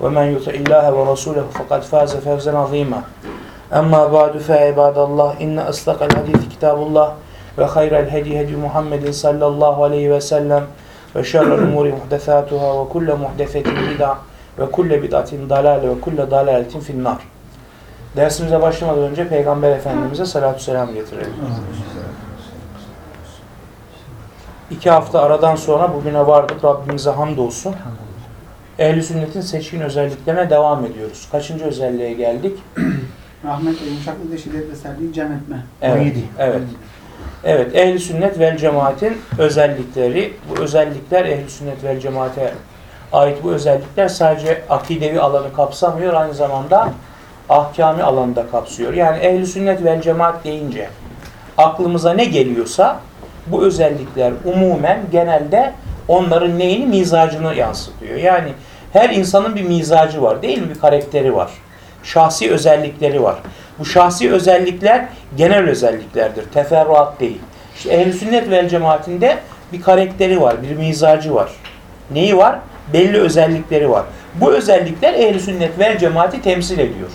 ومن يطع الله ورسوله فقد فاز فوزا عظيما أما بعد فعباد الله إن أصدق الحديث كتاب الله وخير الهدي هدي محمد صلى الله عليه وسلم وشر الأمور محدثاتها وكل محدثة بدعة وكل بدعة ضلالة وكل ضلالة في النار Dersimize başlamadan önce Peygamber Efendimiz'e salatü selam getirelim. İki hafta aradan sonra bugüne vardık. Rabbimize hamdolsun. Ehl-i sünnetin seçkin özelliklerine devam ediyoruz. Kaçıncı özelliğe geldik? Rahmet ve yumuşaklık ve şiddet ve sertliği cem etme. Evet. 17. Evet. Evet, ehl-i sünnet vel cemaatin özellikleri, bu özellikler ehl-i sünnet vel cemaate ait bu özellikler sadece akidevi alanı kapsamıyor, aynı zamanda ahkami alanı da kapsıyor. Yani ehl-i sünnet vel cemaat deyince aklımıza ne geliyorsa bu özellikler umumen genelde onların neyini mizacını yansıtıyor. Yani her insanın bir mizacı var değil mi? Bir karakteri var. Şahsi özellikleri var. Bu şahsi özellikler genel özelliklerdir. Teferruat değil. İşte ehl sünnet vel cemaatinde bir karakteri var, bir mizacı var. Neyi var? Belli özellikleri var. Bu özellikler ehl sünnet vel cemaati temsil ediyor.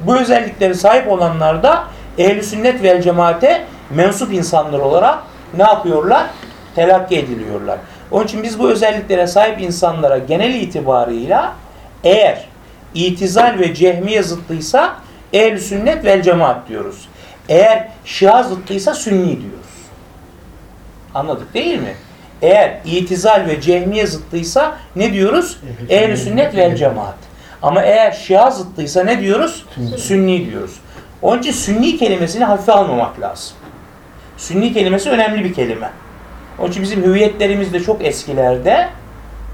Bu özelliklere sahip olanlar da ehl sünnet vel cemaate mensup insanlar olarak ne yapıyorlar? Telakki ediliyorlar. Onun için biz bu özelliklere sahip insanlara genel itibarıyla eğer itizal ve cehmiye zıttıysa ehl sünnet vel cemaat diyoruz. Eğer şia zıttıysa sünni diyoruz. Anladık değil mi? Eğer itizal ve cehmiye zıttıysa ne diyoruz? ehl sünnet vel cemaat. Ama eğer şia zıttıysa ne diyoruz? Sünni diyoruz. Onun için sünni kelimesini hafife almamak lazım. Sünni kelimesi önemli bir kelime. Onun için bizim hüviyetlerimizde çok eskilerde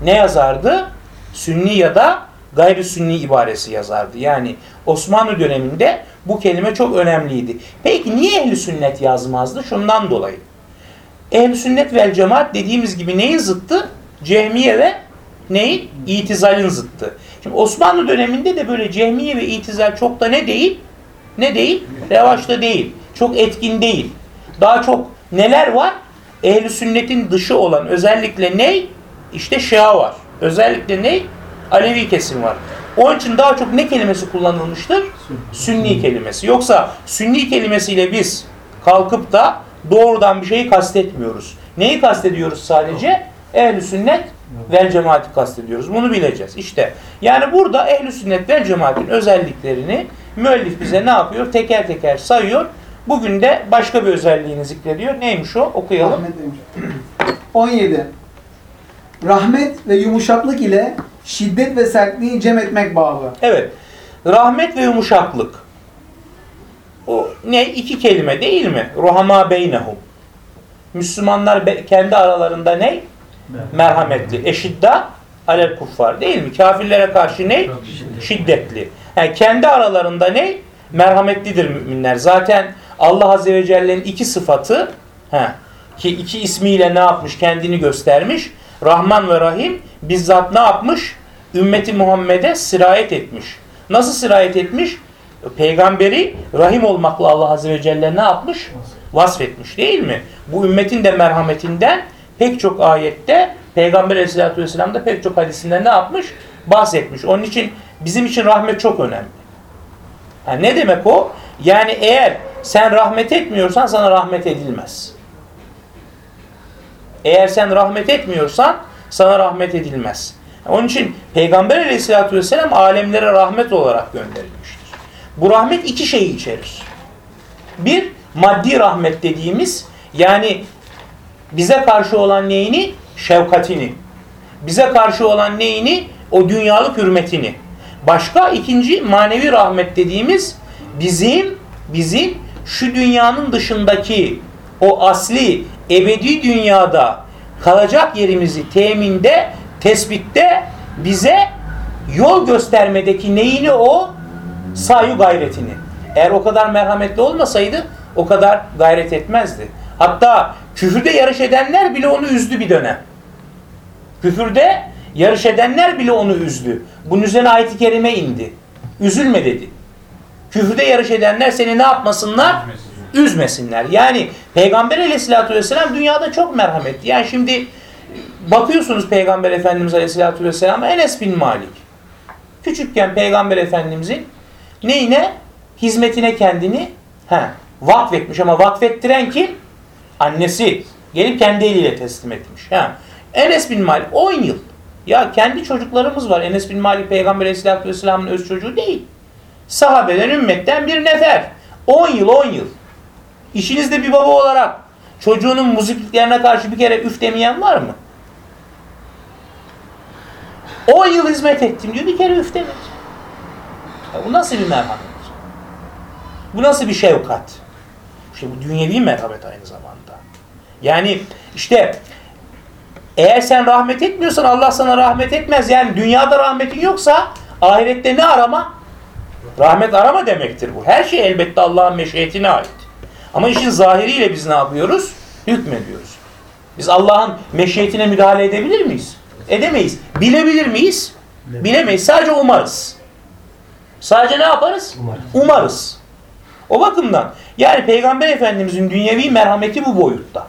ne yazardı? Sünni ya da gayri sünni ibaresi yazardı. Yani Osmanlı döneminde bu kelime çok önemliydi. Peki niye ehli sünnet yazmazdı? Şundan dolayı. Ehli sünnet vel cemaat dediğimiz gibi neyin zıttı? Cehmiye ve neyin? İtizalin zıttı. Şimdi Osmanlı döneminde de böyle cehmiye ve itizal çok da ne değil? Ne değil? Revaçta değil. Çok etkin değil. Daha çok neler var? Ehli sünnetin dışı olan özellikle ne? İşte Şia var. Özellikle ne? Alevi kesim var. Onun için daha çok ne kelimesi kullanılmıştır? Sünni kelimesi. Yoksa sünni kelimesiyle biz kalkıp da doğrudan bir şeyi kastetmiyoruz. Neyi kastediyoruz sadece? Ehl-i sünnet vel cemaati kastediyoruz. Bunu bileceğiz. İşte yani burada ehl-i sünnet vel cemaatin özelliklerini müellif bize ne yapıyor? Teker teker sayıyor. Bugün de başka bir özelliğini zikrediyor. Neymiş o? Okuyalım. Rahmet ve yumuşaklık. 17. Rahmet ve yumuşaklık ile şiddet ve sertliği cem etmek babı. Evet. Rahmet ve yumuşaklık. O ne? iki kelime değil mi? Ruhama beynehum. Müslümanlar kendi aralarında ne? Merhametli. Eşidda alel kuffar değil mi? Kafirlere karşı ne? Şiddetli. Yani kendi aralarında ne? Merhametlidir müminler. Zaten Allah Azze ve Celle'nin iki sıfatı he, ki iki ismiyle ne yapmış? Kendini göstermiş. Rahman ve Rahim bizzat ne yapmış? Ümmeti Muhammed'e sirayet etmiş. Nasıl sirayet etmiş? Peygamberi Rahim olmakla Allah Azze ve Celle ne yapmış? Vasfetmiş değil mi? Bu ümmetin de merhametinden pek çok ayette Peygamber Aleyhisselatü Vesselam da pek çok hadisinde ne yapmış? Bahsetmiş. Onun için bizim için rahmet çok önemli. Ha, ne demek o? Yani eğer sen rahmet etmiyorsan sana rahmet edilmez. Eğer sen rahmet etmiyorsan sana rahmet edilmez. Onun için Peygamber Aleyhisselatü Vesselam alemlere rahmet olarak gönderilmiştir. Bu rahmet iki şeyi içerir. Bir, maddi rahmet dediğimiz yani bize karşı olan neyini? Şefkatini. Bize karşı olan neyini? O dünyalık hürmetini. Başka ikinci manevi rahmet dediğimiz bizim bizim şu dünyanın dışındaki o asli ebedi dünyada kalacak yerimizi teminde, tespitte bize yol göstermedeki neyini o? Sayu gayretini. Eğer o kadar merhametli olmasaydı o kadar gayret etmezdi. Hatta küfürde yarış edenler bile onu üzdü bir dönem. Küfürde yarış edenler bile onu üzdü. Bunun üzerine ayet-i kerime indi. Üzülme dedi. Küfürde yarış edenler seni ne yapmasınlar? Üzmesinler. Yani Peygamber aleyhissalatü vesselam dünyada çok merhametli. Yani şimdi bakıyorsunuz Peygamber Efendimiz aleyhissalatü vesselam'a Enes bin Malik. Küçükken Peygamber Efendimizin neyine? Hizmetine kendini he, vakfetmiş ama vakfettiren kim? Annesi. Gelip kendi eliyle teslim etmiş. Ha. Enes bin Malik 10 yıl. Ya kendi çocuklarımız var. Enes bin Malik Peygamber Aleyhisselatü Vesselam'ın öz çocuğu değil. Sahabeden, ümmetten bir nefer. 10 yıl, 10 yıl. İşinizde bir baba olarak çocuğunun muzipliklerine karşı bir kere üf demeyen var mı? 10 yıl hizmet ettim diyor bir kere üf demedi. Ya bu nasıl bir merhamet? Bu nasıl bir şefkat? İşte bu dünyevi merhamet aynı zamanda. Yani işte eğer sen rahmet etmiyorsan Allah sana rahmet etmez. Yani dünyada rahmetin yoksa ahirette ne arama? Rahmet arama demektir bu. Her şey elbette Allah'ın meşiyetine ait. Ama işin zahiriyle biz ne yapıyoruz? Hükmediyoruz. Biz Allah'ın meşiyetine müdahale edebilir miyiz? Edemeyiz. Bilebilir miyiz? Bilemeyiz. Sadece umarız. Sadece ne yaparız? Umarız. Umarız. O bakımdan yani Peygamber Efendimizin dünyevi merhameti bu boyutta.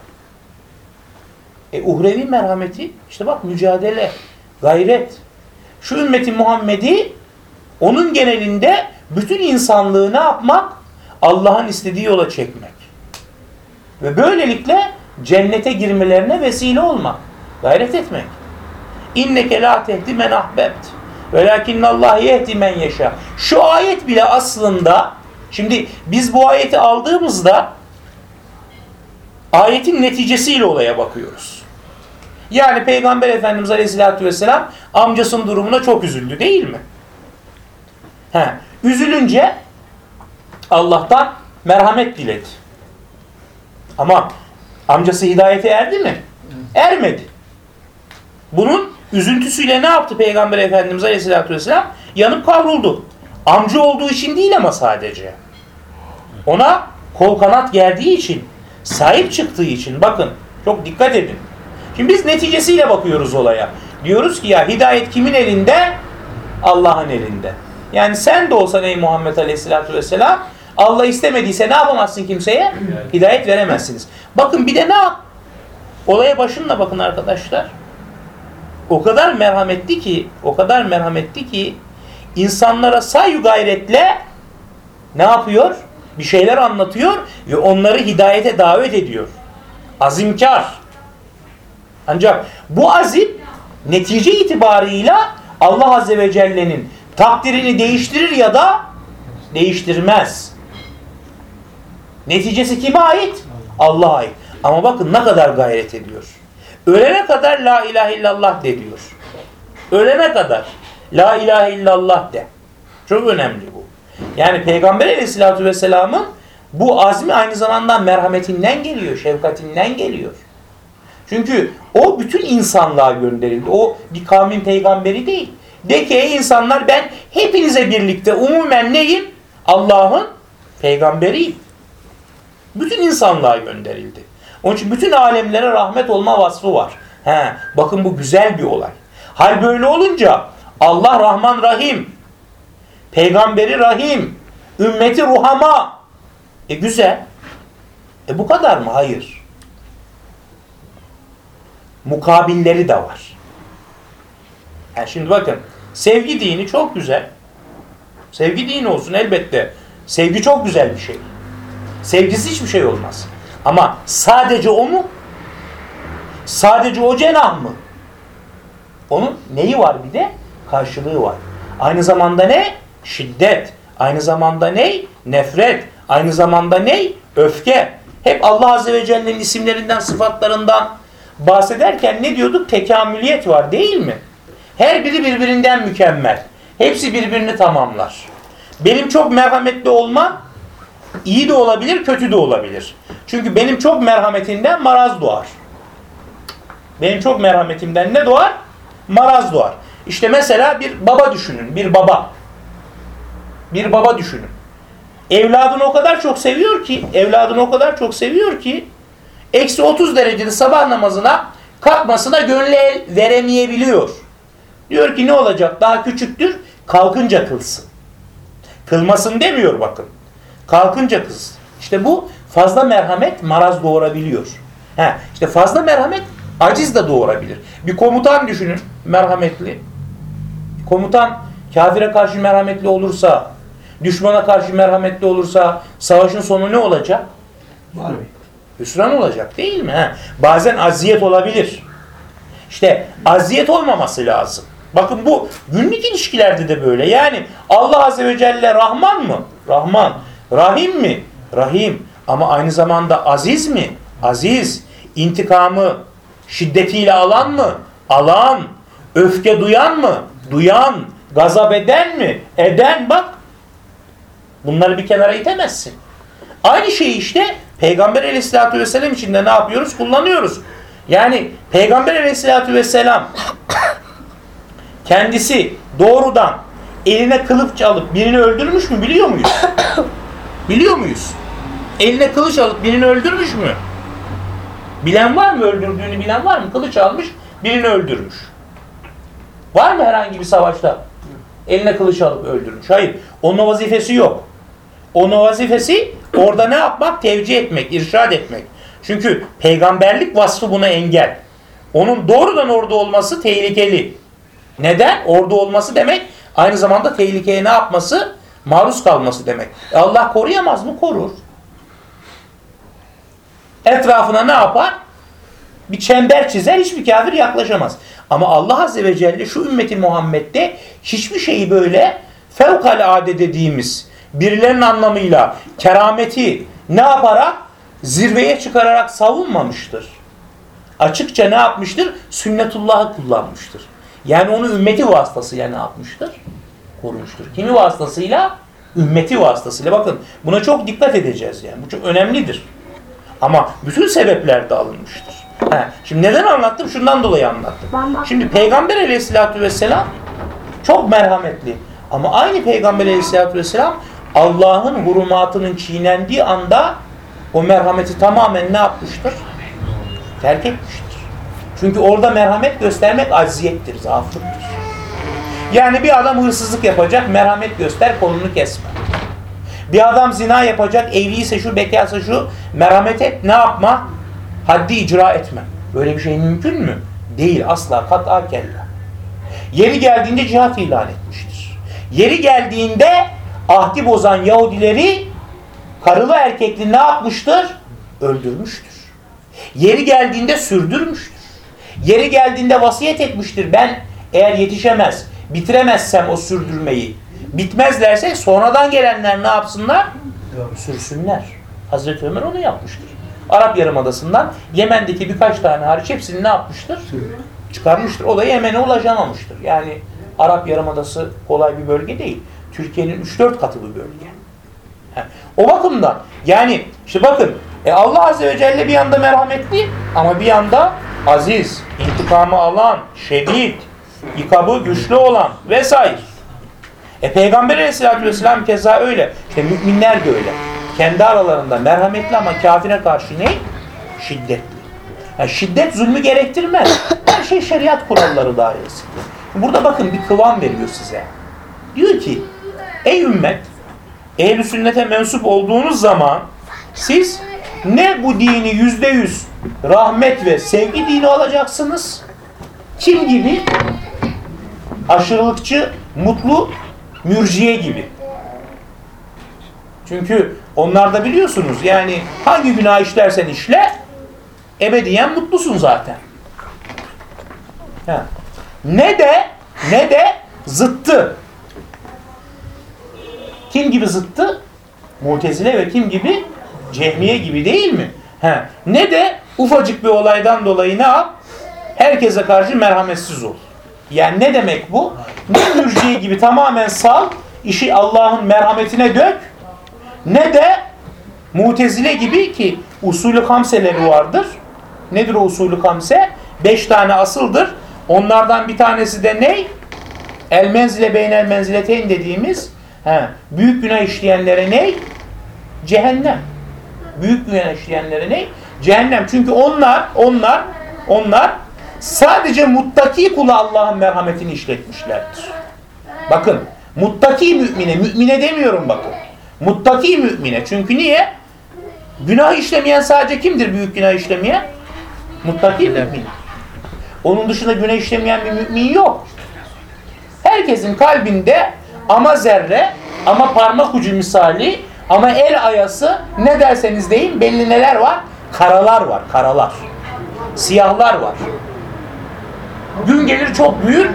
E uhrevi merhameti işte bak mücadele, gayret. Şu ümmeti Muhammed'i onun genelinde bütün insanlığı ne yapmak? Allah'ın istediği yola çekmek. Ve böylelikle cennete girmelerine vesile olmak. Gayret etmek. İnneke la tehdi men ahbebt. Velakinnallah yehdi men yeşâ. Şu ayet bile aslında şimdi biz bu ayeti aldığımızda ayetin neticesiyle olaya bakıyoruz. Yani Peygamber Efendimiz Aleyhisselatü Vesselam amcasının durumuna çok üzüldü değil mi? He, üzülünce Allah'tan merhamet diledi. Ama amcası hidayete erdi mi? Ermedi. Bunun üzüntüsüyle ne yaptı Peygamber Efendimiz Aleyhisselatü Vesselam? Yanıp kavruldu. Amca olduğu için değil ama sadece. Ona kol kanat geldiği için, sahip çıktığı için bakın çok dikkat edin. Şimdi biz neticesiyle bakıyoruz olaya. Diyoruz ki ya hidayet kimin elinde? Allah'ın elinde. Yani sen de olsan ey Muhammed Aleyhisselatü Vesselam Allah istemediyse ne yapamazsın kimseye? Hidayet veremezsiniz. Bakın bir de ne yap? Olaya başınla bakın arkadaşlar. O kadar merhametli ki, o kadar merhametli ki insanlara sayu gayretle ne yapıyor? Bir şeyler anlatıyor ve onları hidayete davet ediyor. Azimkar. Ancak bu azim netice itibarıyla Allah Azze ve Celle'nin takdirini değiştirir ya da değiştirmez. Neticesi kime ait? Allah'a ait. Ama bakın ne kadar gayret ediyor. Ölene kadar la ilahe illallah de diyor. Ölene kadar la ilahe illallah de. Çok önemli bu. Yani Peygamber aleyhissalatü vesselamın bu azmi aynı zamanda merhametinden geliyor, şefkatinden geliyor. Çünkü o bütün insanlığa gönderildi. O bir kavmin peygamberi değil. De ki ey insanlar ben hepinize birlikte umumen neyim? Allah'ın peygamberiyim. Bütün insanlığa gönderildi. Onun için bütün alemlere rahmet olma vasfı var. He, bakın bu güzel bir olay. Hal böyle olunca Allah Rahman Rahim, Peygamberi Rahim, ümmeti Ruhama. E güzel. E bu kadar mı? Hayır. Mukabilleri de var. Yani şimdi bakın sevgi dini çok güzel. Sevgi dini olsun elbette. Sevgi çok güzel bir şey. Sevgisiz hiçbir şey olmaz. Ama sadece o mu? Sadece o cenah mı? Onun neyi var bir de? Karşılığı var. Aynı zamanda ne? Şiddet. Aynı zamanda ne? Nefret. Aynı zamanda ne? Öfke. Hep Allah Azze ve Celle'nin isimlerinden, sıfatlarından bahsederken ne diyorduk? Tekamüliyet var değil mi? Her biri birbirinden mükemmel. Hepsi birbirini tamamlar. Benim çok merhametli olma iyi de olabilir, kötü de olabilir. Çünkü benim çok merhametimden maraz doğar. Benim çok merhametimden ne doğar? Maraz doğar. İşte mesela bir baba düşünün, bir baba. Bir baba düşünün. Evladını o kadar çok seviyor ki, evladını o kadar çok seviyor ki, eksi 30 derecede sabah namazına kalkmasına gönlü el veremeyebiliyor. Diyor ki ne olacak? Daha küçüktür, kalkınca kılsın. Kılmasın demiyor bakın. Kalkınca kız. İşte bu fazla merhamet maraz doğurabiliyor. He, işte fazla merhamet aciz de doğurabilir. Bir komutan düşünün merhametli. Komutan kafire karşı merhametli olursa, düşmana karşı merhametli olursa savaşın sonu ne olacak? Var? Hüsran olacak değil mi? He? Bazen aziyet olabilir. İşte aziyet olmaması lazım. Bakın bu günlük ilişkilerde de böyle. Yani Allah Azze ve Celle Rahman mı? Rahman. Rahim mi? Rahim. Ama aynı zamanda aziz mi? Aziz. İntikamı şiddetiyle alan mı? Alan. Öfke duyan mı? Duyan. Gazap eden mi? Eden bak. Bunları bir kenara itemezsin. Aynı şeyi işte Peygamber aleyhissalatü vesselam için de ne yapıyoruz? Kullanıyoruz. Yani Peygamber aleyhissalatü vesselam kendisi doğrudan eline kılıç alıp birini öldürmüş mü biliyor muyuz? biliyor muyuz? Eline kılıç alıp birini öldürmüş mü? Bilen var mı öldürdüğünü bilen var mı? Kılıç almış birini öldürmüş. Var mı herhangi bir savaşta? Eline kılıç alıp öldürmüş. Hayır. Onun vazifesi yok. Onun vazifesi orada ne yapmak? Tevcih etmek, irşad etmek. Çünkü peygamberlik vasfı buna engel. Onun doğrudan orada olması tehlikeli. Neden? Orada olması demek aynı zamanda tehlikeye ne yapması? Maruz kalması demek. E Allah koruyamaz mı? Korur. Etrafına ne yapar? Bir çember çizer hiçbir kafir yaklaşamaz. Ama Allah Azze ve Celle şu ümmeti Muhammed'de hiçbir şeyi böyle fevkalade dediğimiz birilerinin anlamıyla kerameti ne yaparak zirveye çıkararak savunmamıştır. Açıkça ne yapmıştır? Sünnetullah'ı kullanmıştır. Yani onu ümmeti vasıtasıyla ne yapmıştır? Korumuştur. Kimi vasıtasıyla? Ümmeti vasıtasıyla. Bakın buna çok dikkat edeceğiz yani. Bu çok önemlidir. Ama bütün sebepler de alınmıştır. He, şimdi neden anlattım? Şundan dolayı anlattım. Şimdi Peygamber aleyhissalatü vesselam çok merhametli. Ama aynı Peygamber aleyhissalatü vesselam Allah'ın hurumatının çiğnendiği anda o merhameti tamamen ne yapmıştır? Terk etmiştir. Çünkü orada merhamet göstermek acziyettir, zaaflıktır. Yani bir adam hırsızlık yapacak, merhamet göster, kolunu kesme. Bir adam zina yapacak, evliyse şu, bekarsa şu, merhamet et, ne yapma? Haddi icra etme. Böyle bir şey mümkün mü? Değil, asla, kat'a kella. Yeri geldiğinde cihat ilan etmiştir. Yeri geldiğinde ahdi bozan Yahudileri karılı erkekli ne yapmıştır? Öldürmüştür. Yeri geldiğinde sürdürmüştür. Yeri geldiğinde vasiyet etmiştir. Ben eğer yetişemez, bitiremezsem o sürdürmeyi, bitmezlerse sonradan gelenler ne yapsınlar? Sürsünler. Hazreti Ömer onu yapmıştır. Arap Yarımadası'ndan Yemen'deki birkaç tane hariç hepsini ne yapmıştır? Çıkarmıştır. O da Yemen'e ulaşamamıştır. Yani Arap Yarımadası kolay bir bölge değil. Türkiye'nin 3-4 katı bir bölge. O bakımdan yani işte bakın e Allah Azze ve Celle bir yanda merhametli ama bir yanda aziz, intikamı alan, şedid, ikabı güçlü olan vesaire. E Peygamber Aleyhisselatü Vesselam keza öyle. İşte müminler de öyle. Kendi aralarında merhametli ama kafire karşı ne? Şiddetli. Yani şiddet zulmü gerektirmez. Her şey şeriat kuralları dairesinde. Burada bakın bir kıvam veriyor size. Diyor ki ey ümmet ehl sünnete mensup olduğunuz zaman siz ne bu dini yüzde yüz rahmet ve sevgi dini olacaksınız kim gibi aşırılıkçı mutlu mürciye gibi çünkü onlarda biliyorsunuz yani hangi günah işlersen işle ebediyen mutlusun zaten ha. ne de ne de zıttı kim gibi zıttı? Mutezile ve kim gibi? Cehmiye gibi değil mi? He. Ne de ufacık bir olaydan dolayı ne yap? Herkese karşı merhametsiz ol. Yani ne demek bu? Ne mürciye gibi tamamen sal, işi Allah'ın merhametine dök. Ne de mutezile gibi ki usulü kamseleri vardır. Nedir o usulü kamse? Beş tane asıldır. Onlardan bir tanesi de ne? El menzile beynel menzileteyn dediğimiz he, büyük günah işleyenlere ne? Cehennem. Büyük günah işleyenlere ne? Cehennem. Çünkü onlar, onlar, onlar sadece muttaki kula Allah'ın merhametini işletmişlerdir. Bakın, muttaki mümine, mümine demiyorum bakın. Muttaki mümine. Çünkü niye? Günah işlemeyen sadece kimdir büyük günah işlemeyen? Muttaki mümin. Onun dışında günah işlemeyen bir mümin yok. Herkesin kalbinde ama zerre, ama parmak ucu misali, ama el ayası ne derseniz deyin belli neler var? Karalar var, karalar. Siyahlar var. Gün gelir çok büyür,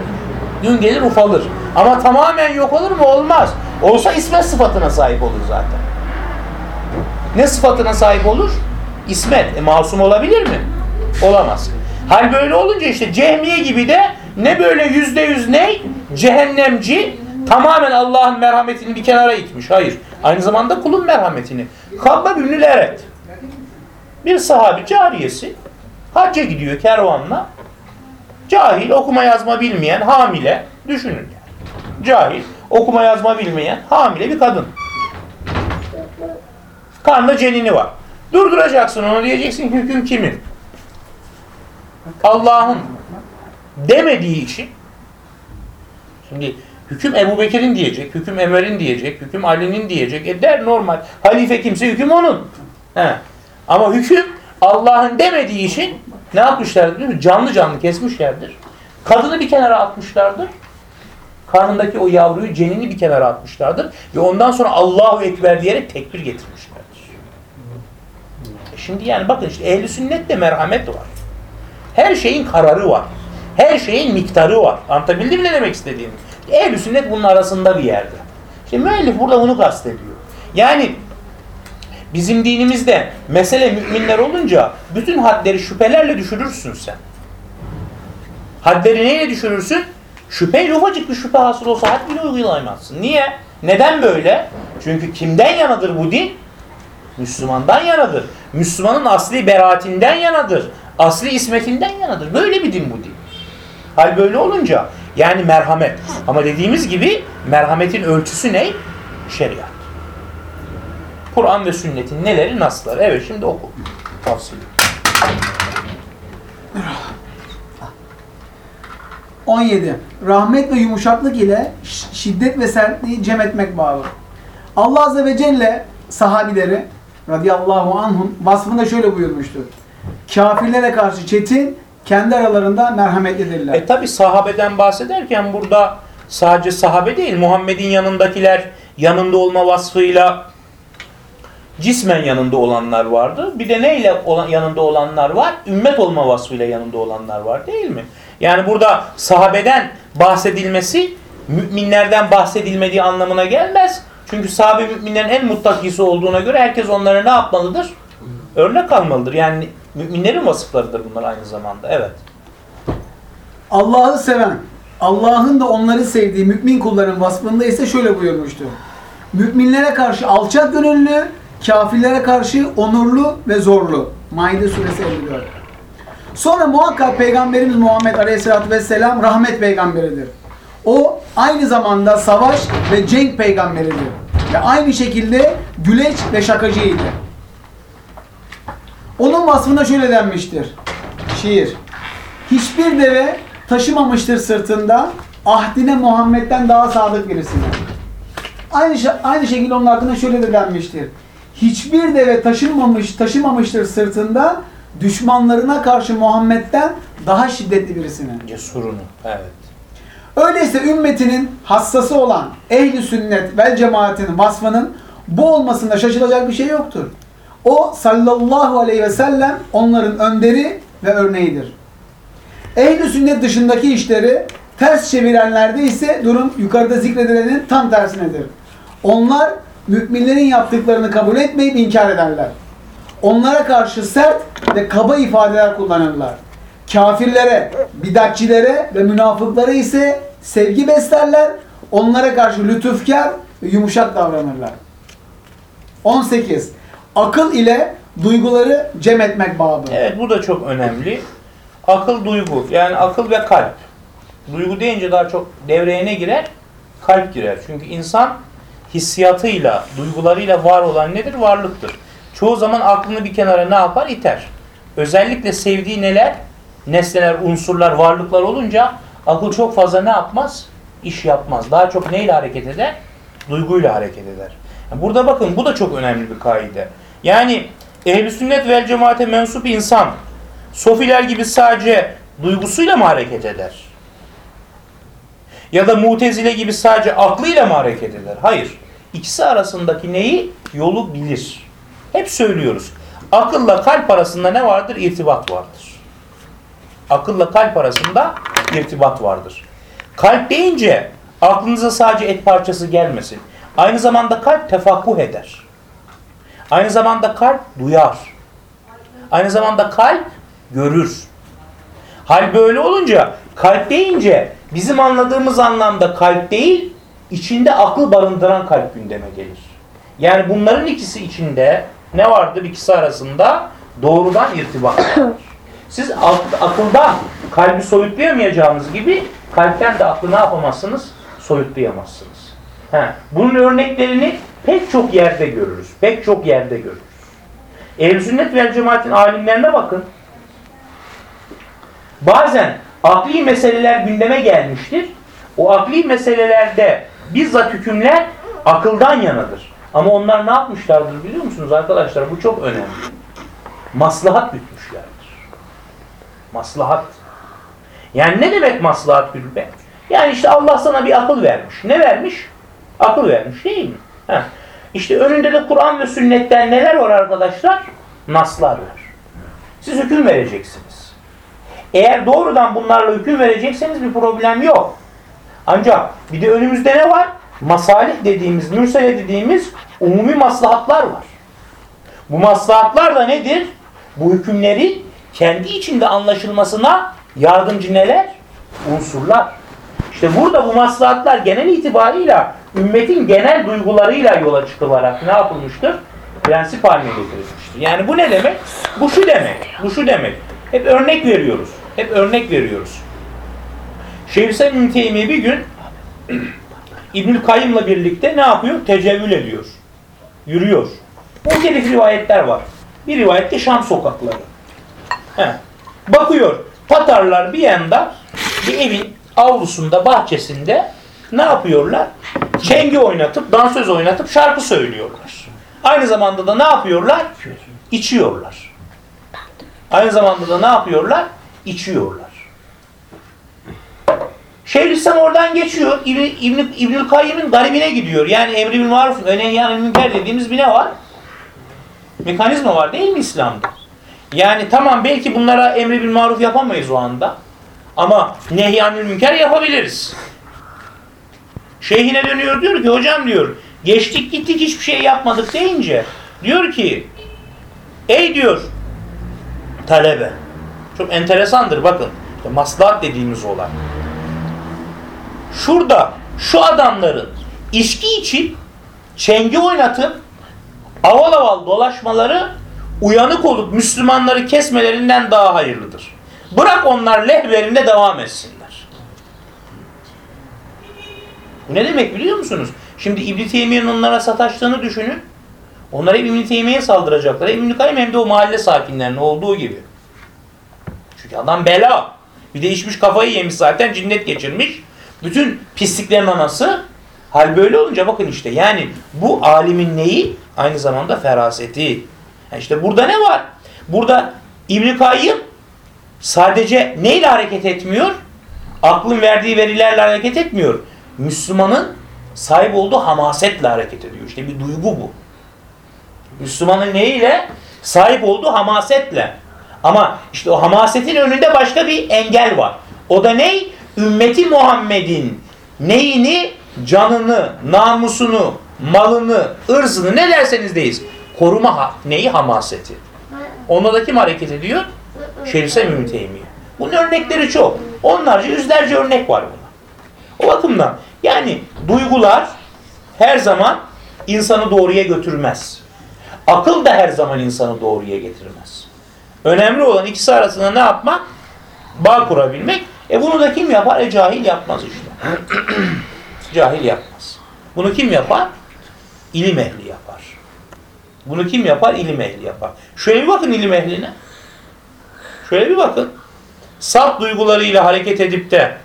gün gelir ufalır. Ama tamamen yok olur mu? Olmaz. Olsa ismet sıfatına sahip olur zaten. Ne sıfatına sahip olur? İsmet. E, masum olabilir mi? Olamaz. Hal böyle olunca işte cehmiye gibi de ne böyle yüzde yüz ne? Cehennemci tamamen Allah'ın merhametini bir kenara itmiş. Hayır. Aynı zamanda kulun merhametini. Kabba bin Eret. Bir sahabi cariyesi hacca gidiyor kervanla. Cahil, okuma yazma bilmeyen, hamile. Düşünün. Cahil, okuma yazma bilmeyen, hamile bir kadın. Karnında cenini var. Durduracaksın onu diyeceksin hüküm kimin? Allah'ın demediği için şimdi hüküm Ebu Bekir'in diyecek, hüküm Ömer'in diyecek, hüküm Ali'nin diyecek. E der normal. Halife kimse hüküm onun. He. Ama hüküm Allah'ın demediği için ne yapmışlardır? Canlı canlı kesmişlerdir. Kadını bir kenara atmışlardır. Karnındaki o yavruyu, cenini bir kenara atmışlardır. Ve ondan sonra Allahu Ekber diyerek tekbir getirmişlerdir. E Şimdi yani bakın işte ehli sünnette merhamet var. Her şeyin kararı var. Her şeyin miktarı var. Anlatabildim ne demek istediğimi? Ehl-i sünnet bunun arasında bir yerde. İşte müellif burada bunu kastediyor. Yani bizim dinimizde mesele müminler olunca bütün hadleri şüphelerle düşürürsün sen. Hadleri neyle düşürürsün? Şüpheyle ufacık bir şüphe hasıl olsa had bile uygulayamazsın. Niye? Neden böyle? Çünkü kimden yanadır bu din? Müslümandan yanadır. Müslümanın asli beraatinden yanadır. Asli ismetinden yanadır. Böyle bir din bu din. Hal böyle olunca yani merhamet. Ama dediğimiz gibi merhametin ölçüsü ne? Şeriat. Kur'an ve sünnetin neleri nasıllar? Evet şimdi oku. Tavsiye. 17. Rahmet ve yumuşaklık ile şiddet ve sertliği cem etmek bağlı. Allah Azze ve Celle sahabileri radıyallahu anhum vasfında şöyle buyurmuştur. Kafirlere karşı çetin, kendi aralarında merhametlidirler. E tabi sahabeden bahsederken burada sadece sahabe değil Muhammed'in yanındakiler yanında olma vasfıyla cismen yanında olanlar vardı. Bir de neyle olan, yanında olanlar var? Ümmet olma vasfıyla yanında olanlar var değil mi? Yani burada sahabeden bahsedilmesi müminlerden bahsedilmediği anlamına gelmez. Çünkü sahabe müminlerin en muttakisi olduğuna göre herkes onlara ne yapmalıdır? Örnek almalıdır. Yani müminlerin vasıflarıdır bunlar aynı zamanda. Evet. Allah'ı seven, Allah'ın da onları sevdiği mümin kulların vasfında ise şöyle buyurmuştur. Müminlere karşı alçak gönüllü, kafirlere karşı onurlu ve zorlu. Maide suresi 54. Sonra muhakkak Peygamberimiz Muhammed Aleyhisselatü Vesselam rahmet peygamberidir. O aynı zamanda savaş ve cenk peygamberidir. Ve aynı şekilde güleç ve şakacıydı. Onun vasfına şöyle denmiştir. Şiir. Hiçbir deve taşımamıştır sırtında ahdine Muhammed'den daha sadık birisini. Aynı, aynı şekilde onun hakkında şöyle de denmiştir. Hiçbir deve taşınmamış, taşımamıştır sırtında düşmanlarına karşı Muhammed'den daha şiddetli birisini. Cesurunu. Evet. Öyleyse ümmetinin hassası olan ehli sünnet vel cemaatin vasfının bu olmasında şaşılacak bir şey yoktur. O sallallahu aleyhi ve sellem onların önderi ve örneğidir. Ehli sünnet dışındaki işleri ters çevirenlerde ise durum yukarıda zikredilenin tam tersinedir. Onlar müminlerin yaptıklarını kabul etmeyip inkar ederler. Onlara karşı sert ve kaba ifadeler kullanırlar. Kafirlere, bidatçilere ve münafıklara ise sevgi beslerler. Onlara karşı lütufkar ve yumuşak davranırlar. 18. Akıl ile duyguları cem etmek babı. Evet bu da çok önemli. Akıl duygu yani akıl ve kalp. Duygu deyince daha çok devreye ne girer? Kalp girer. Çünkü insan hissiyatıyla, duygularıyla var olan nedir? Varlıktır. Çoğu zaman aklını bir kenara ne yapar? İter. Özellikle sevdiği neler? Nesneler, unsurlar, varlıklar olunca akıl çok fazla ne yapmaz? İş yapmaz. Daha çok neyle hareket eder? Duyguyla hareket eder. Burada bakın bu da çok önemli bir kaide. Yani ehl sünnet vel cemaate mensup insan sofiler gibi sadece duygusuyla mı hareket eder? Ya da mutezile gibi sadece aklıyla mı hareket eder? Hayır. İkisi arasındaki neyi? Yolu bilir. Hep söylüyoruz. Akılla kalp arasında ne vardır? İrtibat vardır. Akılla kalp arasında irtibat vardır. Kalp deyince aklınıza sadece et parçası gelmesin. Aynı zamanda kalp tefakkuh eder. Aynı zamanda kalp duyar. Aynı zamanda kalp görür. Hal böyle olunca kalp deyince bizim anladığımız anlamda kalp değil, içinde aklı barındıran kalp gündeme gelir. Yani bunların ikisi içinde ne vardır ikisi arasında? Doğrudan irtibat vardır. Siz ak- akıldan kalbi soyutlayamayacağınız gibi kalpten de aklı ne yapamazsınız? Soyutlayamazsınız. He. Bunun örneklerini pek çok yerde görürüz. Pek çok yerde görürüz. Ehl-i Sünnet vel Cemaat'in alimlerine bakın. Bazen akli meseleler gündeme gelmiştir. O akli meselelerde bizzat hükümler akıldan yanadır. Ama onlar ne yapmışlardır biliyor musunuz arkadaşlar? Bu çok önemli. Maslahat gütmüşlerdir. Maslahat. Yani ne demek maslahat gütmek? Yani işte Allah sana bir akıl vermiş. Ne vermiş? Akıl vermiş değil mi? Heh. İşte önünde de Kur'an ve sünnetten neler var arkadaşlar? Naslar var. Siz hüküm vereceksiniz. Eğer doğrudan bunlarla hüküm verecekseniz bir problem yok. Ancak bir de önümüzde ne var? Masalih dediğimiz, mürsele dediğimiz umumi maslahatlar var. Bu maslahatlar da nedir? Bu hükümlerin kendi içinde anlaşılmasına yardımcı neler? Unsurlar. İşte burada bu maslahatlar genel itibarıyla ümmetin genel duygularıyla yola çıkılarak ne yapılmıştır? Prensip haline getirilmiştir. Yani bu ne demek? Bu şu demek. Bu şu demek. Hep örnek veriyoruz. Hep örnek veriyoruz. İbn Teymiye bir gün İbnül Kayyım'la birlikte ne yapıyor? Tecevvül ediyor. Yürüyor. Muhtelif rivayetler var. Bir rivayette Şam sokakları. He. Bakıyor. Tatarlar bir yanda bir evin avlusunda, bahçesinde ne yapıyorlar? Çengi oynatıp, dansöz oynatıp şarkı söylüyorlar. Aynı zamanda da ne yapıyorlar? İçiyorlar. Aynı zamanda da ne yapıyorlar? İçiyorlar. Şeyhülislam oradan geçiyor. İbn, İbn, Kayyım'ın garibine gidiyor. Yani emri bil maruf ve nehyan münker dediğimiz bir ne var? Mekanizma var değil mi İslam'da? Yani tamam belki bunlara emri bil maruf yapamayız o anda. Ama nehyanül münker yapabiliriz. Şeyhine dönüyor diyor ki hocam diyor geçtik gittik hiçbir şey yapmadık deyince diyor ki ey diyor talebe çok enteresandır bakın işte maslahat dediğimiz olay. Şurada şu adamların içki içip çengi oynatıp aval aval dolaşmaları uyanık olup Müslümanları kesmelerinden daha hayırlıdır. Bırak onlar lehlerinde devam etsinler. Bu ne demek biliyor musunuz? Şimdi İbn Teymiye'nin onlara sataştığını düşünün. Onlar hep İbn Teymiye'ye saldıracaklar. İbn Kayyim hem de o mahalle sakinlerinin olduğu gibi. Çünkü adam bela. Bir de içmiş kafayı yemiş zaten cinnet geçirmiş. Bütün pisliklerin anası. Hal böyle olunca bakın işte yani bu alimin neyi? Aynı zamanda feraseti. Yani işte burada ne var? Burada İbn Kayyım sadece neyle hareket etmiyor? Aklın verdiği verilerle hareket etmiyor. Müslümanın sahip olduğu hamasetle hareket ediyor. İşte bir duygu bu. Müslümanın neyle? Sahip olduğu hamasetle. Ama işte o hamasetin önünde başka bir engel var. O da ne? Ümmeti Muhammed'in neyini, canını, namusunu, malını, ırzını ne derseniz deyiz. Koruma ha- neyi? Hamaseti. Onda da kim hareket ediyor? Şeyhüseyin İbn Teymiye. Bunun örnekleri çok. Onlarca, yüzlerce örnek var buna. O bakımdan yani duygular her zaman insanı doğruya götürmez. Akıl da her zaman insanı doğruya getirmez. Önemli olan ikisi arasında ne yapmak? Bağ kurabilmek. E bunu da kim yapar? E cahil yapmaz işte. cahil yapmaz. Bunu kim yapar? İlim ehli yapar. Bunu kim yapar? İlim ehli yapar. Şöyle bir bakın ilim ehline. Şöyle bir bakın. Salt duygularıyla hareket edip de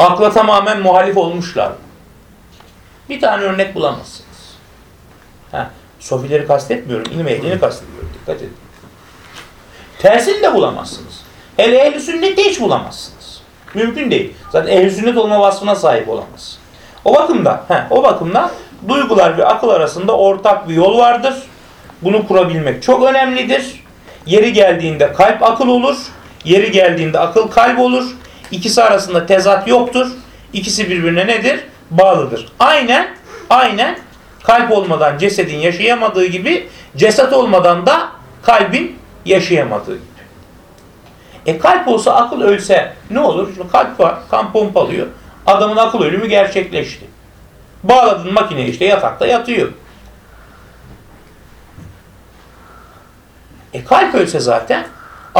akla tamamen muhalif olmuşlar. Bir tane örnek bulamazsınız. Ha, sofileri kastetmiyorum, ilim ehlini kastediyorum. Dikkat edin. Tersini de bulamazsınız. Hele ehli sünnette hiç bulamazsınız. Mümkün değil. Zaten ehli sünnet olma vasfına sahip olamaz. O bakımda, he, o bakımda duygular ve akıl arasında ortak bir yol vardır. Bunu kurabilmek çok önemlidir. Yeri geldiğinde kalp akıl olur. Yeri geldiğinde akıl kalp olur. İkisi arasında tezat yoktur. İkisi birbirine nedir? Bağlıdır. Aynen, aynen kalp olmadan cesedin yaşayamadığı gibi ceset olmadan da kalbin yaşayamadığı gibi. E kalp olsa akıl ölse ne olur? Şimdi kalp var, kan pompalıyor. Adamın akıl ölümü gerçekleşti. Bağladın makine işte yatakta yatıyor. E kalp ölse zaten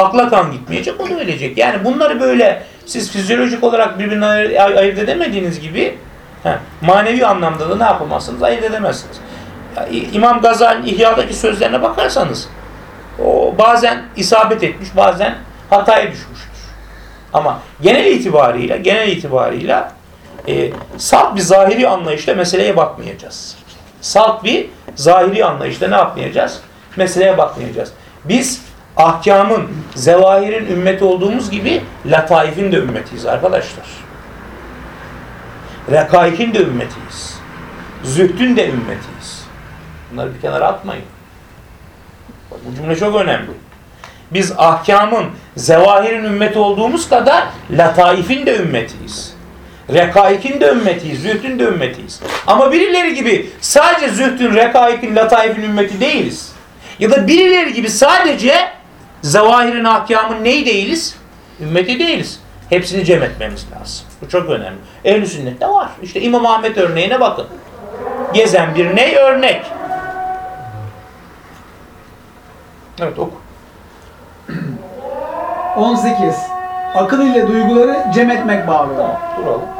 akla kan gitmeyecek, o da ölecek. Yani bunları böyle siz fizyolojik olarak birbirinden ay- ayırt edemediğiniz gibi he, manevi anlamda da ne yapamazsınız? Ayırt edemezsiniz. İmam Gazali'nin İhya'daki sözlerine bakarsanız o bazen isabet etmiş, bazen hataya düşmüştür. Ama genel itibarıyla, genel itibarıyla e, salt bir zahiri anlayışla meseleye bakmayacağız. Salt bir zahiri anlayışla ne yapmayacağız? Meseleye bakmayacağız. Biz ahkamın, zevahirin ümmeti olduğumuz gibi lataifin de ümmetiyiz arkadaşlar. Rekaikin de ümmetiyiz. Zühdün de ümmetiyiz. Bunları bir kenara atmayın. Bak, bu cümle çok önemli. Biz ahkamın, zevahirin ümmeti olduğumuz kadar lataifin de ümmetiyiz. Rekaikin de ümmetiyiz, zühdün de ümmetiyiz. Ama birileri gibi sadece zühdün, rekaikin, lataifin ümmeti değiliz. Ya da birileri gibi sadece zevahirin, ahkamın neyi değiliz? Ümmeti değiliz. Hepsini cem etmemiz lazım. Bu çok önemli. Ehl-i sünnette var. İşte İmam Ahmet örneğine bakın. Gezen bir ney örnek. Evet oku. 18. Akıl ile duyguları cem etmek bağlıyor. Tamam duralım.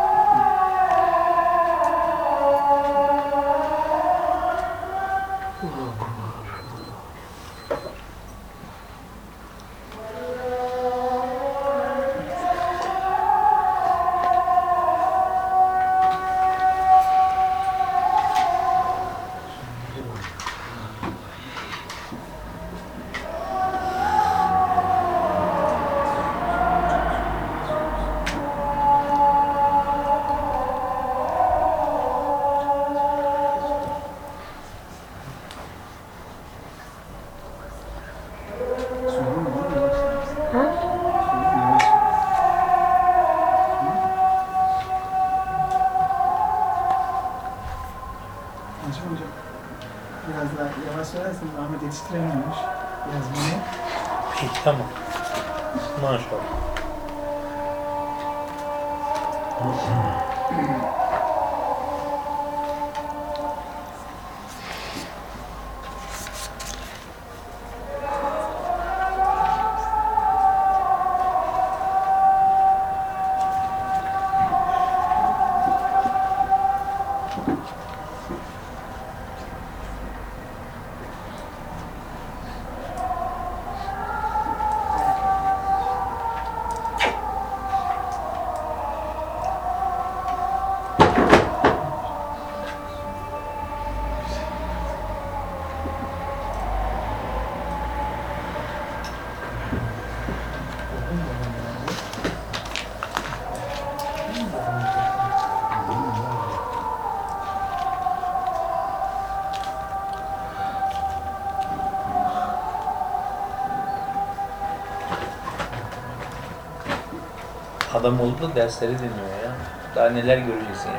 Adam oldu da dersleri dinliyor ya. Daha neler göreceksin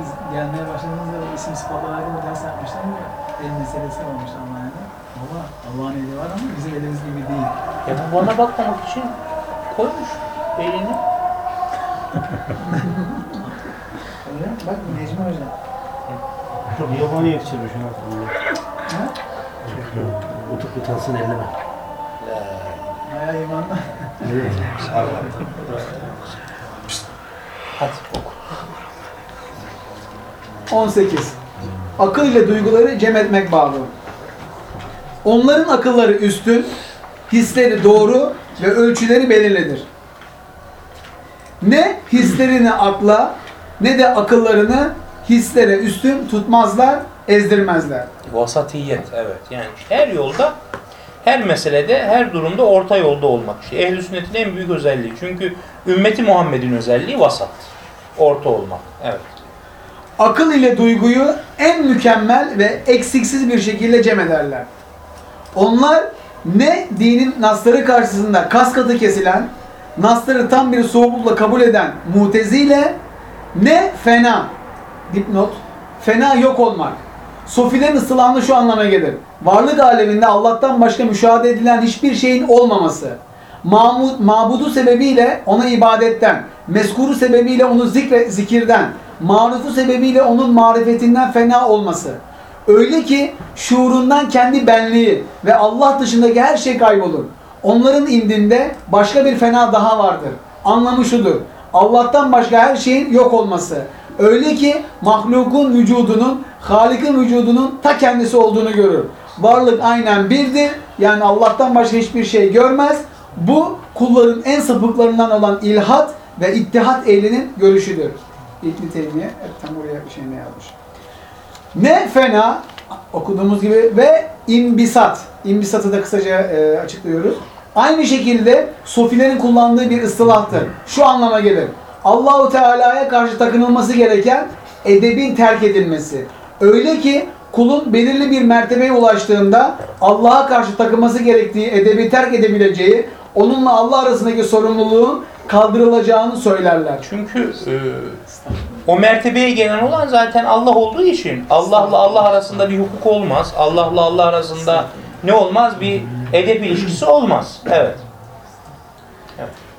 biz gelmeye başladığımızda o isim sıfatla alakalı ders yapmışlar ama el meselesi olmuş ama yani. Baba Allah'ın eli var ama bizim elimiz gibi değil. Ya bu bana bakmamak için koymuş elini. Öyle mi? Bak Necmi Hoca. Çok yabani yetiştirmiş onu. Utuk utansın elleme. Aya imanla. Evet. Hadi oku. 18. Akıl ile duyguları cem etmek bağlı. Onların akılları üstün, hisleri doğru ve ölçüleri belirlidir. Ne hislerini akla ne de akıllarını hislere üstün tutmazlar, ezdirmezler. Vasatiyet evet. Yani her yolda, her meselede, her durumda orta yolda olmak. İşte ehl sünnetin en büyük özelliği. Çünkü ümmeti Muhammed'in özelliği vasat. Orta olmak. Evet. Akıl ile duyguyu en mükemmel ve eksiksiz bir şekilde cem ederler. Onlar ne dinin nasları karşısında kas katı kesilen, nasları tam bir soğuklukla kabul eden mutezile, ne fena, dipnot, fena yok olmak. Sofilerin ıstılandığı şu anlama gelir. Varlık aleminde Allah'tan başka müşahede edilen hiçbir şeyin olmaması. Mamud, mabudu sebebiyle ona ibadetten, meskuru sebebiyle onu zikre, zikirden, marufu sebebiyle onun marifetinden fena olması. Öyle ki şuurundan kendi benliği ve Allah dışındaki her şey kaybolur. Onların indinde başka bir fena daha vardır. Anlamı şudur. Allah'tan başka her şeyin yok olması. Öyle ki mahlukun vücudunun, Halik'in vücudunun ta kendisi olduğunu görür. Varlık aynen birdir. Yani Allah'tan başka hiçbir şey görmez. Bu kulların en sapıklarından olan ilhat ve ittihat ehlinin görüşüdür. İbn Teymiye evet, tam buraya bir şey ne yazmış. Ne fena okuduğumuz gibi ve imbisat. İmbisatı da kısaca e, açıklıyoruz. Aynı şekilde sofilerin kullandığı bir ıstılahtır. Şu anlama gelir. Allahu Teala'ya karşı takınılması gereken edebin terk edilmesi. Öyle ki kulun belirli bir mertebeye ulaştığında Allah'a karşı takılması gerektiği edebi terk edebileceği, onunla Allah arasındaki sorumluluğun kaldırılacağını söylerler. Çünkü e, o mertebeye gelen olan zaten Allah olduğu için Allah'la Allah arasında bir hukuk olmaz. Allah'la Allah arasında ne olmaz? Bir edep ilişkisi olmaz. Evet.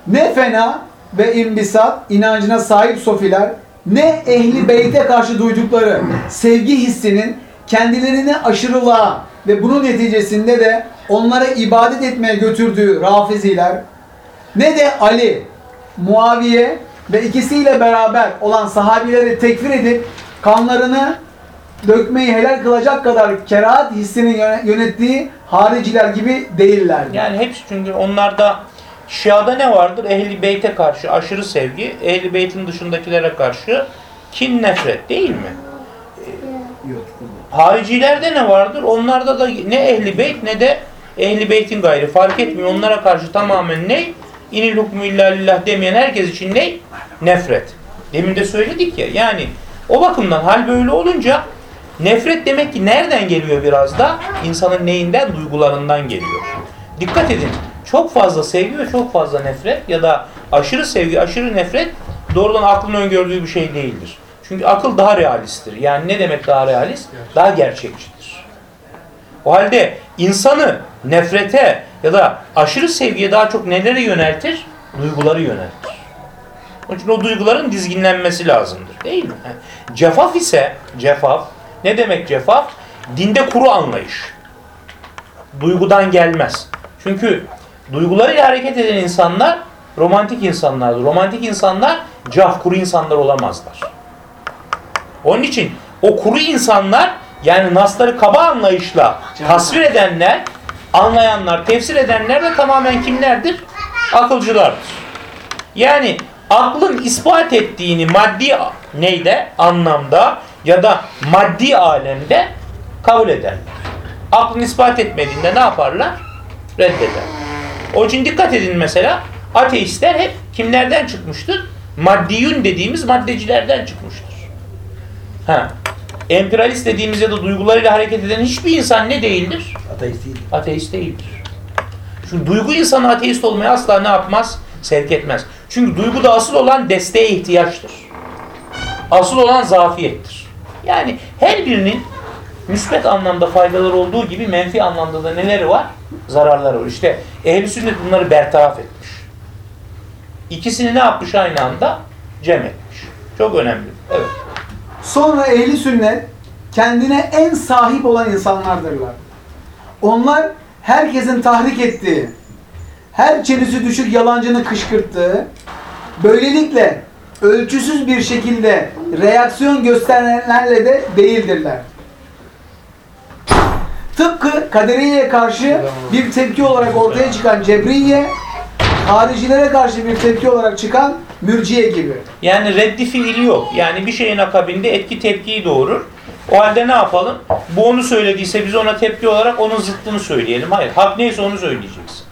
Ne fena ve imbisat inancına sahip sofiler ne ehli beyte karşı duydukları sevgi hissinin kendilerini aşırılığa ve bunun neticesinde de onlara ibadet etmeye götürdüğü rafiziler ne de Ali, Muaviye ve ikisiyle beraber olan sahabileri tekfir edip kanlarını dökmeyi helal kılacak kadar kerahat hissinin yöne- yönettiği hariciler gibi değiller. Yani hepsi çünkü onlarda Şia'da ne vardır? Ehli beyte karşı aşırı sevgi, ehli beytin dışındakilere karşı kin nefret değil mi? Yok. Haricilerde ne vardır? Onlarda da ne ehli beyt ne de ehli beytin gayrı fark etmiyor. Onlara karşı tamamen ne? İnil hukmü illa lillah demeyen herkes için ne? Nefret. Demin de söyledik ya. Yani o bakımdan hal böyle olunca nefret demek ki nereden geliyor biraz da? İnsanın neyinden? Duygularından geliyor. Dikkat edin. Çok fazla sevgi ve çok fazla nefret ya da aşırı sevgi, aşırı nefret doğrudan aklın öngördüğü bir şey değildir. Çünkü akıl daha realisttir. Yani ne demek daha realist? Daha gerçekçidir. O halde insanı nefrete ya da aşırı sevgiye daha çok nelere yöneltir? Duyguları yöneltir. Onun için o duyguların dizginlenmesi lazımdır. Değil mi? Cefaf ise, cefaf, ne demek cefaf? Dinde kuru anlayış. Duygudan gelmez. Çünkü duygularıyla hareket eden insanlar romantik insanlardır. Romantik insanlar caf, kuru insanlar olamazlar. Onun için o kuru insanlar yani nasları kaba anlayışla tasvir edenler, anlayanlar, tefsir edenler de tamamen kimlerdir? Akılcılardır. Yani aklın ispat ettiğini maddi neyde, anlamda ya da maddi alemde kabul ederler. Aklın ispat etmediğinde ne yaparlar? Reddeder. O için dikkat edin mesela ateistler hep kimlerden çıkmıştır? Maddiyün dediğimiz maddecilerden çıkmıştır. Ha. Empiralist dediğimiz ya da duygularıyla hareket eden hiçbir insan ne değildir? Ateist değil. Ateist değildir. Çünkü duygu insanı ateist olmaya asla ne yapmaz? Sevk etmez. Çünkü duyguda asıl olan desteğe ihtiyaçtır. Asıl olan zafiyettir. Yani her birinin müsbet anlamda faydaları olduğu gibi menfi anlamda da neleri var? Zararları var. İşte ehl sünnet bunları bertaraf etmiş. İkisini ne yapmış aynı anda? Cem etmiş. Çok önemli. Evet. Sonra ehli sünnet kendine en sahip olan insanlardırlar. Onlar herkesin tahrik ettiği, her çenesi düşük yalancını kışkırttığı, böylelikle ölçüsüz bir şekilde reaksiyon gösterenlerle de değildirler. Tıpkı kaderiyeye karşı bir tepki olarak ortaya çıkan cebriye, haricilere karşı bir tepki olarak çıkan mürciye gibi. Yani reddi fiili yok. Yani bir şeyin akabinde etki tepkiyi doğurur. O halde ne yapalım? Bu onu söylediyse biz ona tepki olarak onun zıttını söyleyelim. Hayır. Hak neyse onu söyleyeceksin.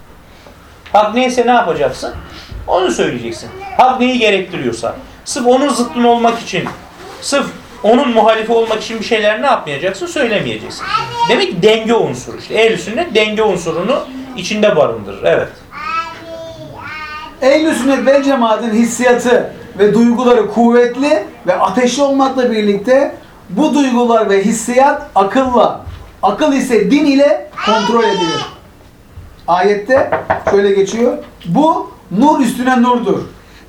Hak neyse ne yapacaksın? Onu söyleyeceksin. Hak neyi gerektiriyorsa. Sırf onun zıttın olmak için, sırf onun muhalifi olmak için bir şeyler ne yapmayacaksın? Söylemeyeceksin. Demek ki denge unsuru. İşte ehl sünnet denge unsurunu içinde barındırır. Evet. Ehl-i sünnet ve cemaatin hissiyatı ve duyguları kuvvetli ve ateşli olmakla birlikte bu duygular ve hissiyat akılla, akıl ise din ile kontrol edilir. Ayette şöyle geçiyor. Bu nur üstüne nurdur.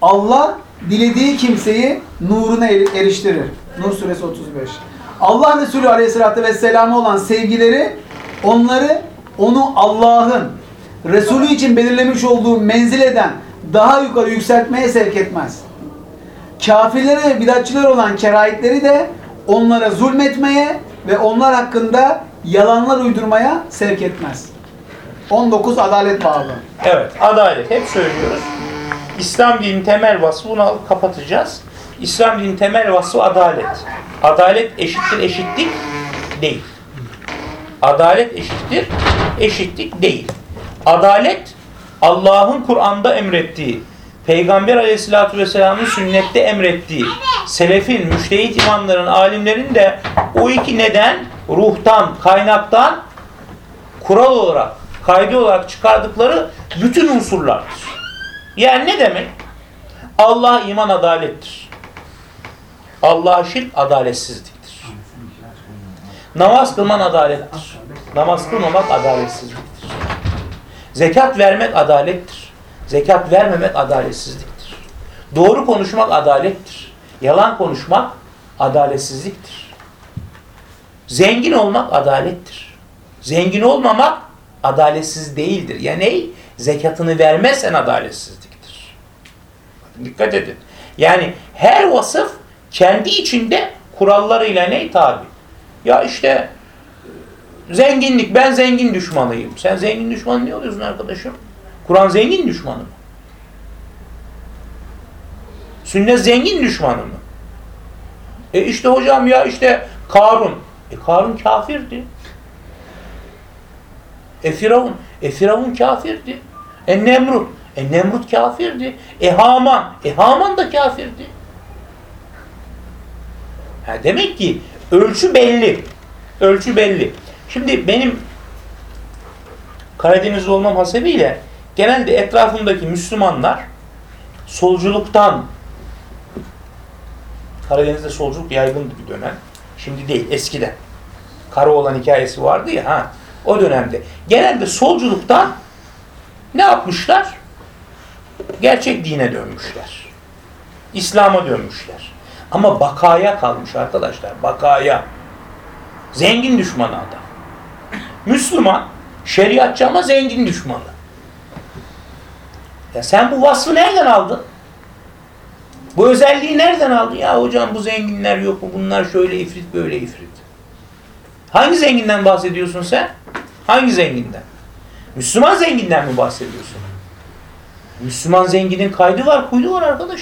Allah dilediği kimseyi nuruna eri- eriştirir. Nur suresi 35. Allah Resulü aleyhissalatü vesselam'a olan sevgileri onları onu Allah'ın Resulü için belirlemiş olduğu menzileden daha yukarı yükseltmeye sevk etmez. Kafirlere ve bidatçılar olan kerahitleri de onlara zulmetmeye ve onlar hakkında yalanlar uydurmaya sevk etmez. 19 adalet bağlı. Evet, adalet. Hep söylüyoruz. İslam dininin temel vasfı, bunu alıp kapatacağız. İslam dininin temel vasfı adalet. Adalet eşittir eşitlik değil. Adalet eşittir eşitlik değil. Adalet Allah'ın Kur'an'da emrettiği, Peygamber aleyhissalatü vesselamın sünnette emrettiği, selefin, müştehit imamların, alimlerin de o iki neden ruhtan, kaynaktan kural olarak, kaydı olarak çıkardıkları bütün unsurlardır. Yani ne demek? Allah iman adalettir. Allah'a şirk adaletsizliktir. Namaz kılman adalettir. Namaz kılmamak adaletsizliktir. Zekat vermek adalettir. Zekat vermemek adaletsizliktir. Doğru konuşmak adalettir. Yalan konuşmak adaletsizliktir. Zengin olmak adalettir. Zengin olmamak adaletsiz değildir. Ya ne? Zekatını vermezsen adaletsizliktir. Dikkat edin. Yani her vasıf kendi içinde kurallarıyla ne tabi? Ya işte zenginlik, ben zengin düşmanıyım. Sen zengin düşmanı ne oluyorsun arkadaşım? Kur'an zengin düşmanı mı? Sünnet zengin düşmanı mı? E işte hocam ya işte Karun. E Karun kafirdi. E Firavun. E Firavun kafirdi. E Nemrut. E Nemrut kafirdi. E Haman. E Haman da kafirdi. Ha demek ki ölçü belli. Ölçü belli. Şimdi benim Karadenizli olmam hasebiyle genelde etrafımdaki Müslümanlar solculuktan Karadeniz'de solculuk yaygındı bir dönem. Şimdi değil, eskiden. Karaoğlan hikayesi vardı ya ha. O dönemde. Genelde solculuktan ne yapmışlar? Gerçek dine dönmüşler. İslam'a dönmüşler. Ama bakaya kalmış arkadaşlar. Bakaya. Zengin düşmanı adam. Müslüman, şeriatçı ama zengin düşmanı. Ya sen bu vasfı nereden aldın? Bu özelliği nereden aldın? Ya hocam bu zenginler yok mu? Bunlar şöyle ifrit böyle ifrit. Hangi zenginden bahsediyorsun sen? Hangi zenginden? Müslüman zenginden mi bahsediyorsun? Müslüman zenginin kaydı var, kuydu var arkadaş.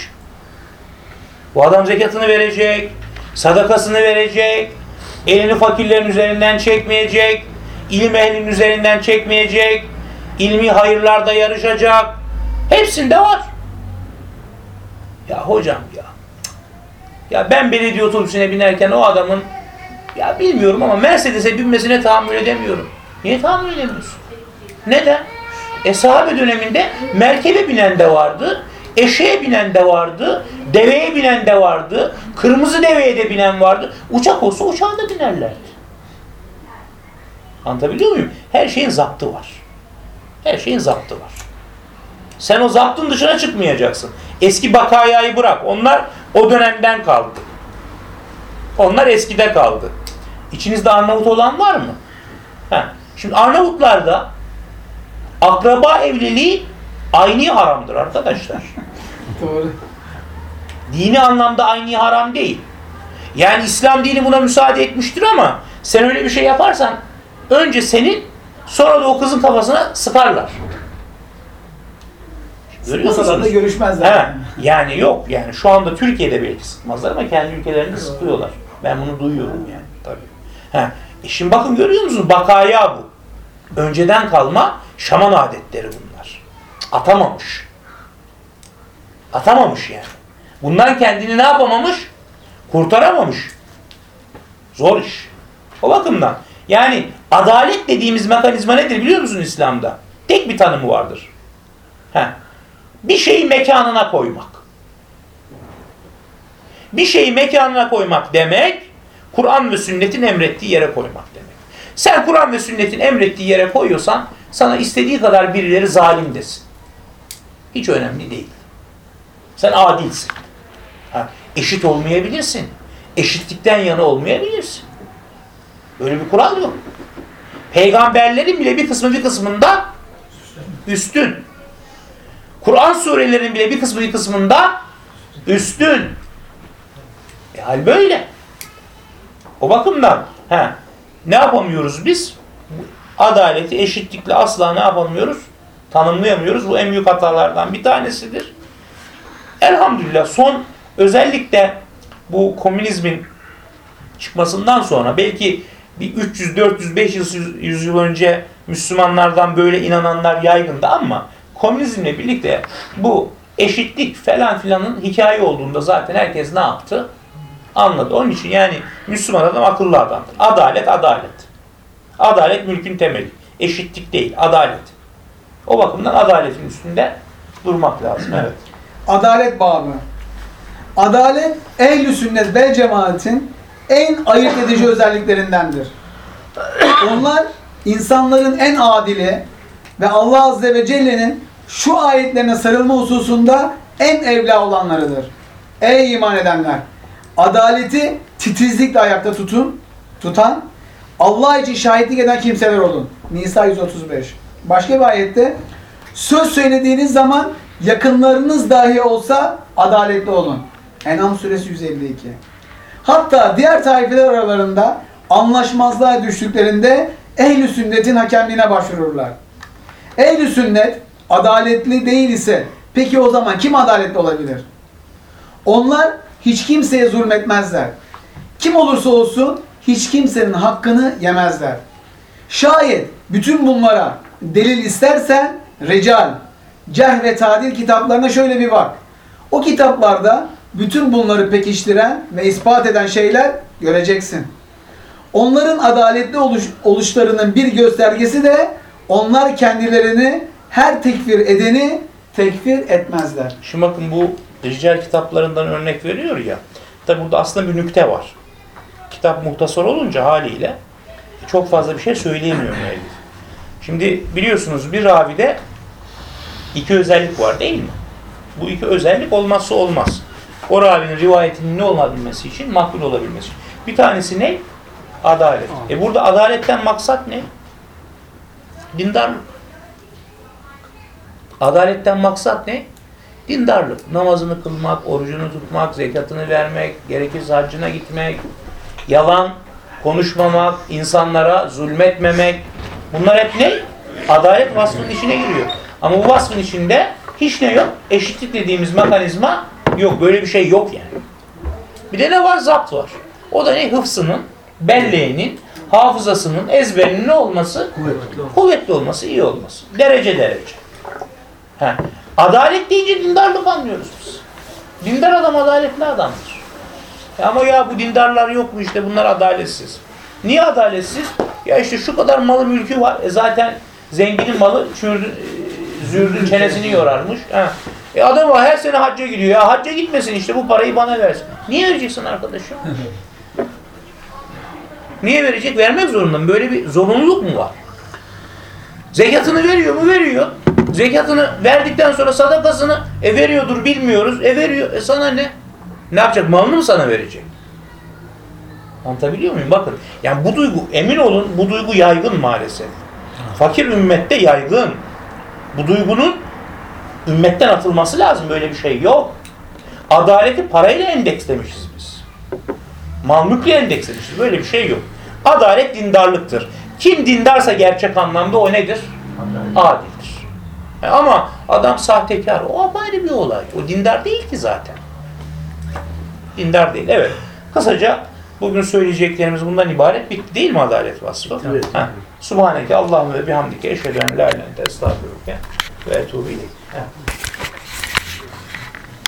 Bu adam zekatını verecek, sadakasını verecek, elini fakirlerin üzerinden çekmeyecek, ilim ehlinin üzerinden çekmeyecek, ilmi hayırlarda yarışacak. Hepsinde var. Ya hocam ya. Ya ben belediye otobüsüne binerken o adamın ya bilmiyorum ama Mercedes'e binmesine tahammül edemiyorum. Niye tahammül edemiyorsun? Neden? E sahabe döneminde merkebe binen de vardı, eşeğe binen de vardı, deveye binen de vardı, kırmızı deveye de binen vardı. Uçak olsa uçağa da binerlerdi. Anlatabiliyor muyum? Her şeyin zaptı var. Her şeyin zaptı var. Sen o zaptın dışına çıkmayacaksın. Eski bakayayı bırak. Onlar o dönemden kaldı. Onlar eskide kaldı. İçinizde Arnavut olan var mı? Heh. Şimdi Arnavutlarda akraba evliliği aynı haramdır arkadaşlar. Doğru. Dini anlamda aynı haram değil. Yani İslam dini buna müsaade etmiştir ama sen öyle bir şey yaparsan önce senin sonra da o kızın kafasına sıkarlar. Masalarda musunuz? görüşmezler. He, yani yok yani şu anda Türkiye'de belki sıkmazlar ama kendi ülkelerinde sıkıyorlar. Ben bunu duyuyorum yani tabii. He, e şimdi bakın görüyor musunuz? Bakaya bu. Önceden kalma şaman adetleri bunlar. Atamamış. Atamamış yani. Bundan kendini ne yapamamış? Kurtaramamış. Zor iş. O bakımdan. Yani adalet dediğimiz mekanizma nedir biliyor musun İslam'da? Tek bir tanımı vardır. Heh. Bir şeyi mekanına koymak. Bir şeyi mekanına koymak demek, Kur'an ve sünnetin emrettiği yere koymak demek. Sen Kur'an ve sünnetin emrettiği yere koyuyorsan, sana istediği kadar birileri zalim desin. Hiç önemli değil. Sen adilsin. Ha, eşit olmayabilirsin. Eşitlikten yana olmayabilirsin. Böyle bir kural yok. Peygamberlerin bile bir kısmı bir kısmında üstün. Kur'an surelerinin bile bir kısmı bir kısmında üstün. E hal böyle. O bakımdan he, ne yapamıyoruz biz? Adaleti, eşitlikle asla ne yapamıyoruz? Tanımlayamıyoruz. Bu en büyük hatalardan bir tanesidir. Elhamdülillah son özellikle bu komünizmin çıkmasından sonra belki bir 300, 400, 500 100 yıl önce Müslümanlardan böyle inananlar yaygındı ama komünizmle birlikte bu eşitlik falan filanın hikaye olduğunda zaten herkes ne yaptı? Anladı. Onun için yani Müslüman adam akıllı adamdır. Adalet, adalet. Adalet mülkün temeli. Eşitlik değil, adalet. O bakımdan adaletin üstünde durmak lazım. Evet. Adalet babı. Adalet ehl-i sünnet vel cemaatin en ayırt edici özelliklerindendir. Onlar insanların en adili ve Allah Azze ve Celle'nin şu ayetlerine sarılma hususunda en evla olanlarıdır. Ey iman edenler! Adaleti titizlikle ayakta tutun, tutan, Allah için şahitlik eden kimseler olun. Nisa 135. Başka bir ayette söz söylediğiniz zaman yakınlarınız dahi olsa adaletli olun. En'am suresi 152. Hatta diğer taifeler aralarında anlaşmazlığa düştüklerinde ehl-i sünnetin hakemliğine başvururlar. Ehl-i sünnet adaletli değil ise peki o zaman kim adaletli olabilir? Onlar hiç kimseye zulmetmezler. Kim olursa olsun hiç kimsenin hakkını yemezler. Şayet bütün bunlara delil istersen Recal, Cerh ve Tadil kitaplarına şöyle bir bak. O kitaplarda bütün bunları pekiştiren ve ispat eden şeyler göreceksin. Onların adaletli oluş, oluşlarının bir göstergesi de onlar kendilerini her tekfir edeni tekfir etmezler. Şimdi bakın bu Rical kitaplarından örnek veriyor ya. Tabi burada aslında bir nükte var. Kitap muhtasar olunca haliyle çok fazla bir şey söyleyemiyor müellif. Şimdi biliyorsunuz bir ravide iki özellik var değil mi? Bu iki özellik olmazsa olmaz. O ravinin rivayetinin ne olabilmesi için, makbul olabilmesi için. Bir tanesi ne? Adalet. E burada adaletten maksat ne? Dindarlık. Adaletten maksat ne? Dindarlık. Namazını kılmak, orucunu tutmak, zekatını vermek, gerekirse haccına gitmek, yalan konuşmamak, insanlara zulmetmemek. Bunlar hep ne? Adalet vasfının içine giriyor. Ama bu vasfın içinde hiç ne yok? Eşitlik dediğimiz mekanizma yok. Böyle bir şey yok yani. Bir de ne var? Zapt var. O da ne? Hıfsının, belleğinin, hafızasının, ezberinin ne olması? Kuvvetli. Kuvvetli olması, iyi olması. Derece derece. He. Adalet deyince dindarlık anlıyoruz biz. Dindar adam adaletli adamdır. E ama ya bu dindarlar yok mu işte bunlar adaletsiz. Niye adaletsiz? Ya işte şu kadar malı mülkü var. E zaten zenginin malı çürdün, e, zürdün çenesini yorarmış. Ha. E adam her sene hacca gidiyor. Ya hacca gitmesin işte bu parayı bana versin. Niye vereceksin arkadaşım? Niye verecek? Vermek zorunda mı? Böyle bir zorunluluk mu var? Zekatını veriyor mu? Veriyor. Zekatını verdikten sonra sadakasını e veriyordur bilmiyoruz. E veriyor. E sana ne? Ne yapacak? Malını mı sana verecek? Anlatabiliyor muyum? Bakın. Yani bu duygu, emin olun bu duygu yaygın maalesef. Fakir ümmette yaygın. Bu duygunun ümmetten atılması lazım. Böyle bir şey yok. Adaleti parayla endekslemişiz biz. Mal mülkle endekslemişiz. Böyle bir şey yok. Adalet dindarlıktır. Kim dindarsa gerçek anlamda o nedir? Adildir. E Ama adam sahtekar. O apayrı bir olay. O dindar değil ki zaten. Dindar değil. Evet. Kısaca bugün söyleyeceklerimiz bundan ibaret. Bitti değil mi adalet vasfı? Evet. Ha. Subhaneke Allahümme ve bihamdike eşhedü en la ilahe ve etûbü ileyk.